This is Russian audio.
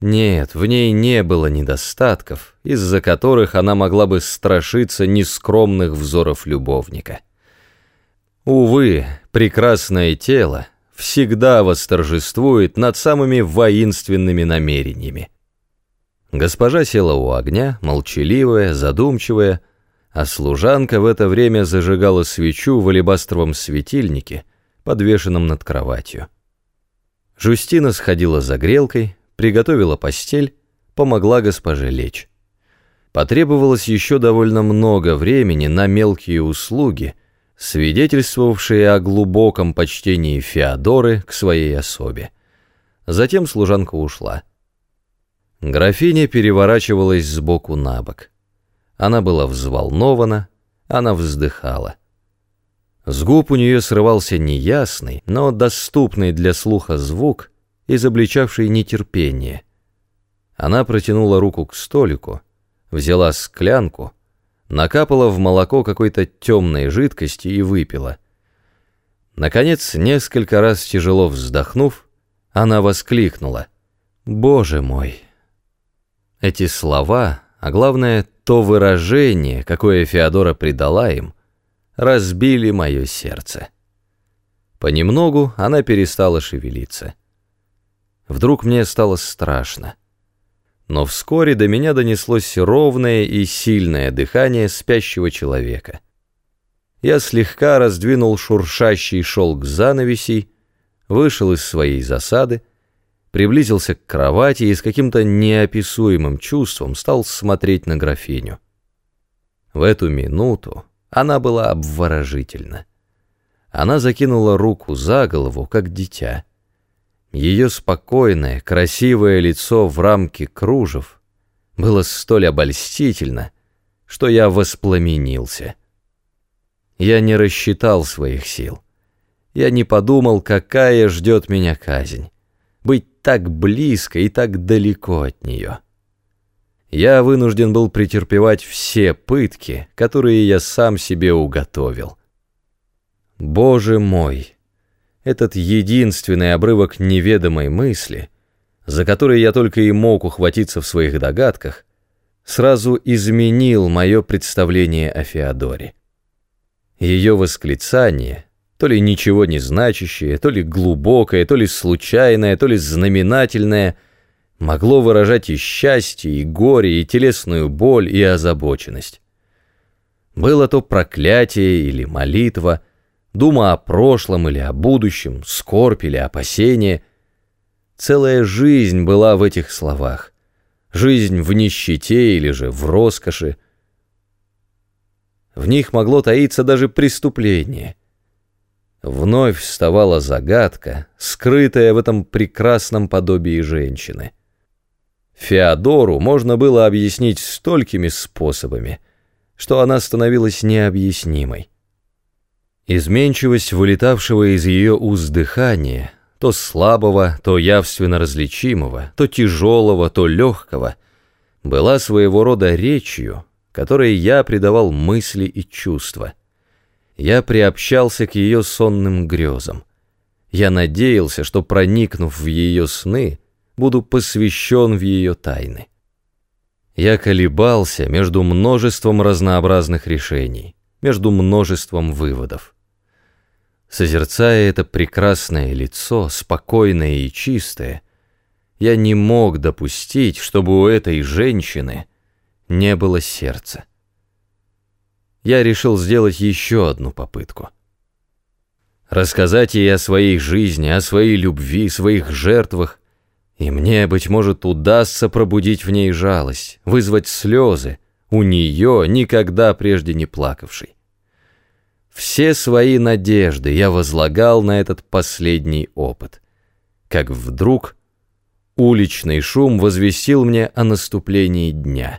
Нет, в ней не было недостатков, из-за которых она могла бы страшиться нескромных взоров любовника. Увы, прекрасное тело всегда восторжествует над самыми воинственными намерениями. Госпожа села у огня, молчаливая, задумчивая, а служанка в это время зажигала свечу в алебастровом светильнике, подвешенном над кроватью. Жустина сходила за грелкой, приготовила постель, помогла госпоже лечь. Потребовалось еще довольно много времени на мелкие услуги, свидетельствовавшие о глубоком почтении Феодоры к своей особе. Затем служанка ушла. Графиня переворачивалась с боку на бок. Она была взволнована, она вздыхала. С губ у нее срывался неясный, но доступный для слуха звук — изобличавший нетерпение. Она протянула руку к столику, взяла склянку, накапала в молоко какой-то темной жидкости и выпила. Наконец, несколько раз тяжело вздохнув, она воскликнула «Боже мой!». Эти слова, а главное, то выражение, какое Феодора придала им, разбили мое сердце. Понемногу она перестала шевелиться. Вдруг мне стало страшно. Но вскоре до меня донеслось ровное и сильное дыхание спящего человека. Я слегка раздвинул шуршащий шелк занавесей, вышел из своей засады, приблизился к кровати и с каким-то неописуемым чувством стал смотреть на графиню. В эту минуту она была обворожительна. Она закинула руку за голову, как дитя. Ее спокойное, красивое лицо в рамке кружев было столь обольстительно, что я воспламенился. Я не рассчитал своих сил. Я не подумал, какая ждет меня казнь. Быть так близко и так далеко от нее. Я вынужден был претерпевать все пытки, которые я сам себе уготовил. Боже мой! Этот единственный обрывок неведомой мысли, за который я только и мог ухватиться в своих догадках, сразу изменил мое представление о Феодоре. Ее восклицание, то ли ничего не значащее, то ли глубокое, то ли случайное, то ли знаменательное, могло выражать и счастье, и горе, и телесную боль, и озабоченность. Было то проклятие или молитва — дума о прошлом или о будущем, скорбь или опасение. Целая жизнь была в этих словах. Жизнь в нищете или же в роскоши. В них могло таиться даже преступление. Вновь вставала загадка, скрытая в этом прекрасном подобии женщины. Феодору можно было объяснить столькими способами, что она становилась необъяснимой. Изменчивость вылетавшего из ее уст дыхания, то слабого, то явственно различимого, то тяжелого, то легкого, была своего рода речью, которой я придавал мысли и чувства. Я приобщался к ее сонным грезам. Я надеялся, что, проникнув в ее сны, буду посвящен в ее тайны. Я колебался между множеством разнообразных решений, между множеством выводов. Созерцая это прекрасное лицо, спокойное и чистое, я не мог допустить, чтобы у этой женщины не было сердца. Я решил сделать еще одну попытку. Рассказать ей о своей жизни, о своей любви, своих жертвах, и мне, быть может, удастся пробудить в ней жалость, вызвать слезы, у нее, никогда прежде не плакавшей. Все свои надежды я возлагал на этот последний опыт. Как вдруг уличный шум возвестил мне о наступлении дня.